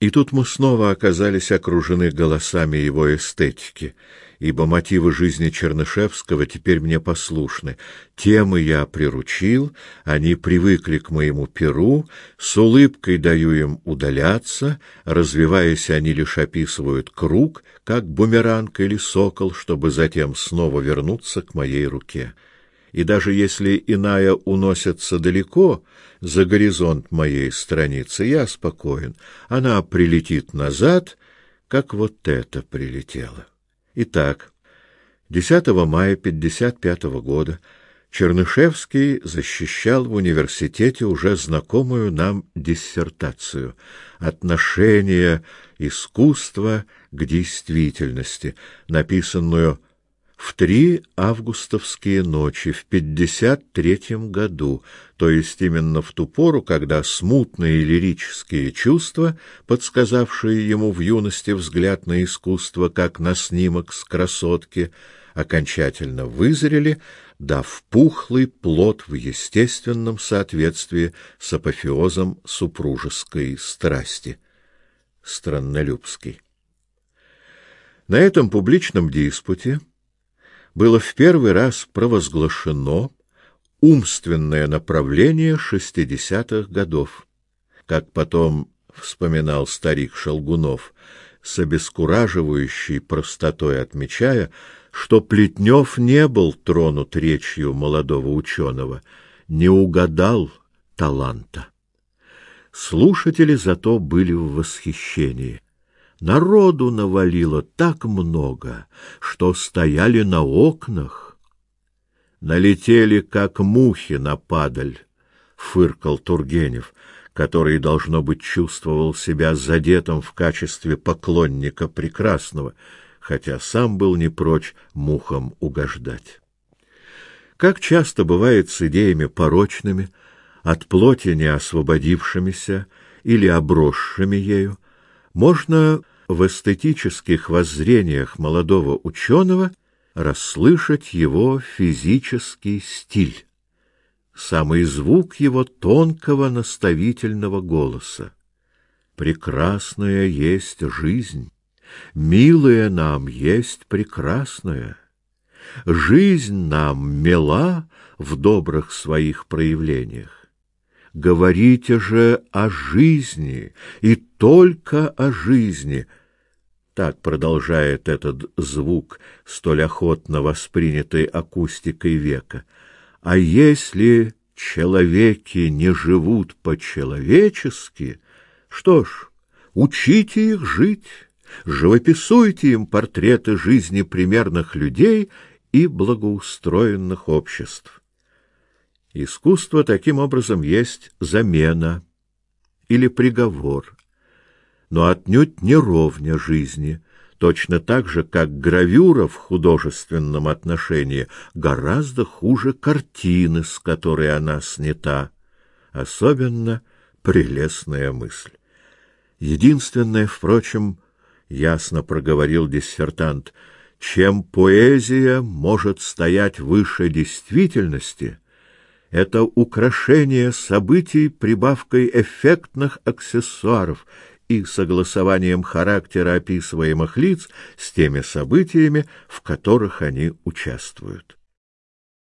И тут мы снова оказались окружены голосами его эстетики, ибо мотивы жизни Чернышевского теперь мне послушны. Темы я приручил, они привыкли к моему перу, с улыбкой даю им удаляться, развиваясь, они лишь описывают круг, как бумеранг или сокол, чтобы затем снова вернуться к моей руке и даже если иная уносится далеко за горизонт моей страницы, я спокоен. Она прилетит назад, как вот это прилетело. Итак, 10 мая 55 года Чернышевский защищал в университете уже знакомую нам диссертацию «Отношение искусства к действительности», написанную в три августовские ночи в пятьдесят третьем году, то есть именно в ту пору, когда смутные лирические чувства, подсказавшие ему в юности взгляд на искусство, как на снимок с красотки, окончательно вызрели, дав пухлый плод в естественном соответствии с апофеозом супружеской страсти. Страннолюбский. На этом публичном диспуте было в первый раз провозглашено умственное направление шестидесятых годов. Как потом вспоминал старик Шелгунов, с обескураживающей простотой отмечая, что Плетнев не был тронут речью молодого ученого, не угадал таланта. Слушатели зато были в восхищении. Народу навалило так много, что стояли на окнах. Налетели, как мухи на падаль, — фыркал Тургенев, который, должно быть, чувствовал себя задетым в качестве поклонника прекрасного, хотя сам был не прочь мухам угождать. Как часто бывает с идеями порочными, от плоти не освободившимися или обросшими ею, можно в эстетических воззрениях молодого ученого расслышать его физический стиль, самый звук его тонкого наставительного голоса. Прекрасная есть жизнь, милая нам есть прекрасная. Жизнь нам мила в добрых своих проявлениях. Говорите же о жизни и только о жизни — так продолжает этот звук, столь охотно воспринятый акустикой века. А если человеки не живут по-человечески, что ж, учите их жить, живописуйте им портреты жизни примерных людей и благоустроенных обществ. Искусство таким образом есть замена или приговор но отнюдь не ровня жизни, точно так же, как гравюра в художественном отношении гораздо хуже картины, с которой она снята. Особенно прелестная мысль. Единственное, впрочем, ясно проговорил диссертант, чем поэзия может стоять выше действительности, это украшение событий прибавкой эффектных аксессуаров и согласованием характера описываемых лиц с теми событиями, в которых они участвуют.